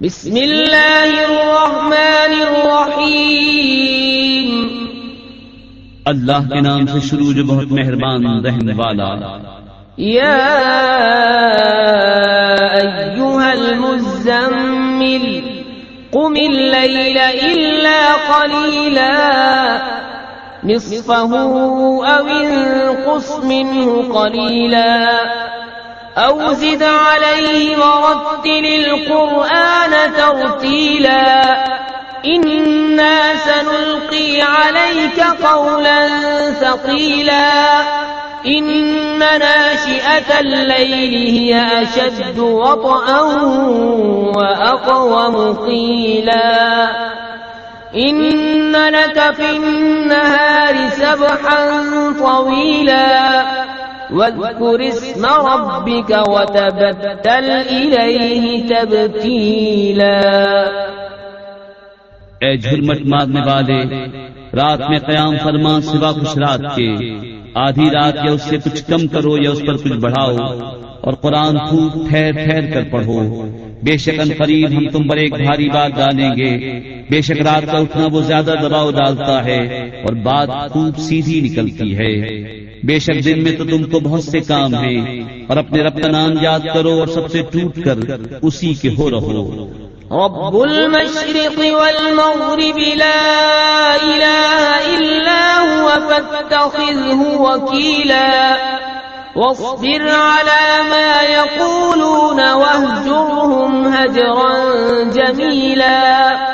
بسم اللہ الرحمن الرحیم اللہ کے نام سے شروع جو بہت مہربان رحم والا. یا ایوہا المزمل قم اللیل الا قلیلا نصفه او انقص منه قلیلا. او زد عليه ورتل القرآن ترتيلا. إنا سنلقي عليك قولا ثقيلا. إن ناشئة الليل هي أشد وطئا وأقوم قيلا. إن لك في النهار سبحا طويلا. واذكر اسم ربك وتبتل إليه تبتيلا. اے جھرمٹ مارنے والے، رات میں قیام فرما سوا کچھ رات کے، آدھی رات یا اس سے کچھ کم کرو یا اس پر کچھ بڑھاؤ، اور قرآن خوب ٹھہر ٹھہر کر پڑھو۔ بے شک ان قریب ہم تم پر ایک بھاری بات ڈالیں گے۔ بے شک رات کا اٹھنا وہ زیادہ دباؤ ڈالتا ہے، اور بات خوب سیدھی نکلتی ہے۔ بے شک دن میں تو تم کو بہت سے کام ہیں اور اپنے رب کا نام یاد کرو اور سب سے ٹوٹ کر اسی کے ہو رہو۔ رب المشرق والمغرب لا إله إلا هو فاتخذه وكيلا واصبر على ما يقولون واهجرهم هجرا جميلا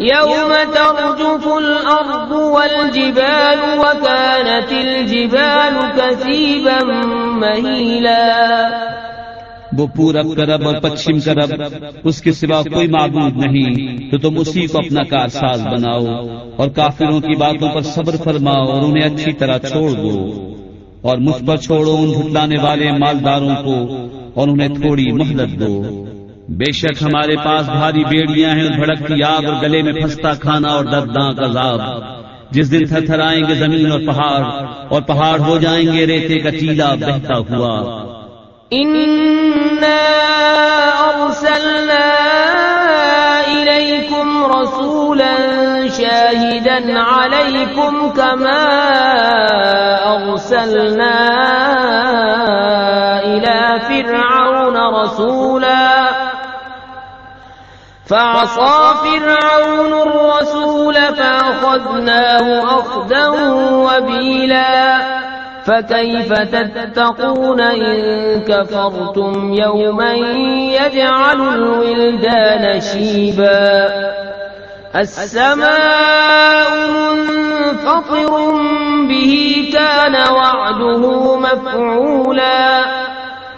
يوم ترجف الأرض والجبال وكانت الجبال كثيبا مهيلا. وہ پورب کرب اور پچھم کرب، اس کے سوا کوئی معبود نہیں، تو تم اسی کو اپنا کار ساز بناؤ اور کافروں کی باتوں پر صبر فرماؤ اور انہیں اچھی طرح چھوڑ دو۔ اور مجھ پر چھوڑو ان جھٹلانے والے مالداروں کو اور انہیں تھوڑی مہلت دو۔ بے شک ہمارے پاس بھاری بیڑیاں ہیں بھڑکتی آگ اور گلے میں پھنستا کھانا اور دردناک عذاب۔ جس دن تھر تھر آئیں گے زمین اور پہاڑ اور پہاڑ ہو جائیں گے ریتے کا ٹیلا بہتا ہوا۔ إليكم رسولا شاهدا عليكم كما أرسلنا إلى فرعون رسولا فعصى فرعون الرسول فأخذناه أخذا وبيلا. فكيف تتقون إن كفرتم يوما يجعل الولدان شيبا. السماء منفطر به كان وعده مفعولا.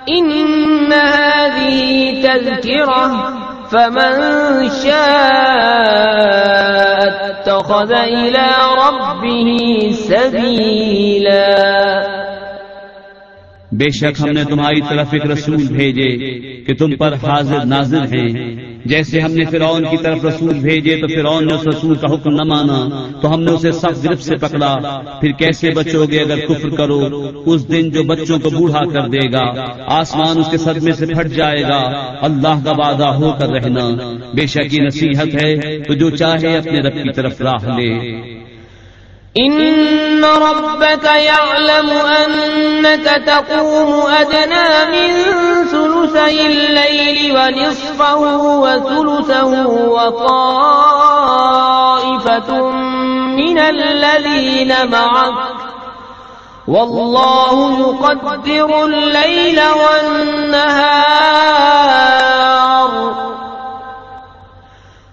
إن هذه تذكرة فمن شاء اتخذ إلى ربه سبيلا. بے شک ہم نے تمہاری طرف ایک رسول بھیجے کہ تم پر حاضر ناظر ہیں۔ جیسے ہم نے فرعون کی طرف رسول بھیجے تو فرعون نے اس رسول کا حکم نہ مانا۔ تو ہم نے اسے سخت گرفت سے پکڑا۔ پھر کیسے بچو گے اگر کفر کرو؟ اس دن جو بچوں کو بوڑھا کر دے گا۔ آسمان اس کے صدمے سے پھٹ جائے گا۔ اللہ کا وعدہ ہو کر رہنا۔ بے شک یہ نصیحت ہے تو جو چاہے اپنے رب کی طرف راہ لے۔ إن ربك يعلم أنك تقوم أدنى من ثلثي الليل ونصفه وثلثه وطائفة من الذين معك والله يقدر الليل والنهار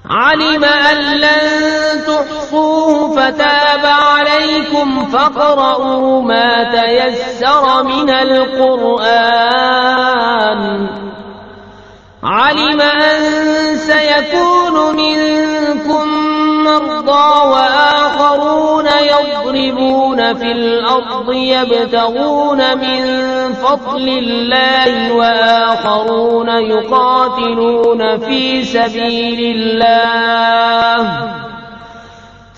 علم أن لن تحصوه فتاب عليكم فقرأوا ما تيسر من القرآن. علم أن سيكون منكم مرضى وآخرون يضربون في الأرض يبتغون من فضل الله وآخرون يقاتلون في سبيل الله.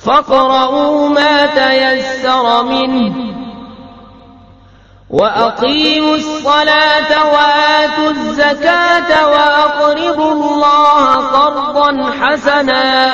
فاقرؤوا ما تيسر منه وأقيموا الصلاة وآتوا الزكاة وأقرضوا الله قرضا حسنا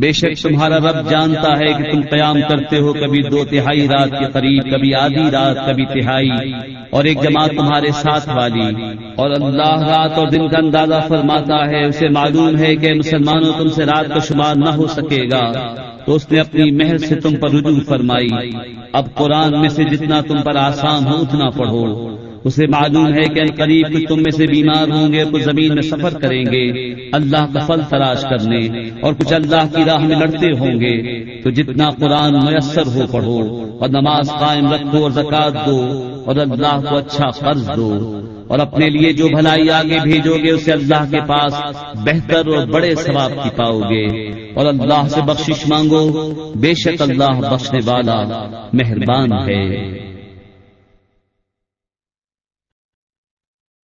بے شک تمہارا رب جانتا ہے کہ تم قیام کرتے ہو کبھی دو تہائی رات کے قریب کبھی آدھی رات کبھی تہائی۔ اور ایک جماعت تمہارے ساتھ والی۔ اور اللہ رات اور دن کا اندازہ فرماتا ہے اسے معلوم ہے کہ مسلمانوں تم سے رات کا شمار نہ ہو سکے گا۔ تو اس نے اپنی محر سے تم پر رجوع فرمائی۔ اب قرآن میں سے جتنا تم پر آسان ہو اتنا پڑھو۔ اسے معلوم ہے کہ قریب کچھ تم میں سے بیمار ہوں گے، کچھ زمین میں سفر کریں گے۔ اللہ کا فل تلاش کرنے اور کچھ اللہ کی راہ میں لڑتے ہوں گے۔ تو جتنا قرآن میسر ہو پڑھو اور نماز قائم رکھو اور زکات دو اور اللہ کو اچھا قرض دو اور اپنے لیے جو بھلائی آگے بھیجو گے، اسے اللہ کے پاس بہتر اور بڑے ثواب کی پاؤ گے۔ اور اللہ سے بخشش مانگو، بے شک اللہ بخشنے والا مہربان ہے۔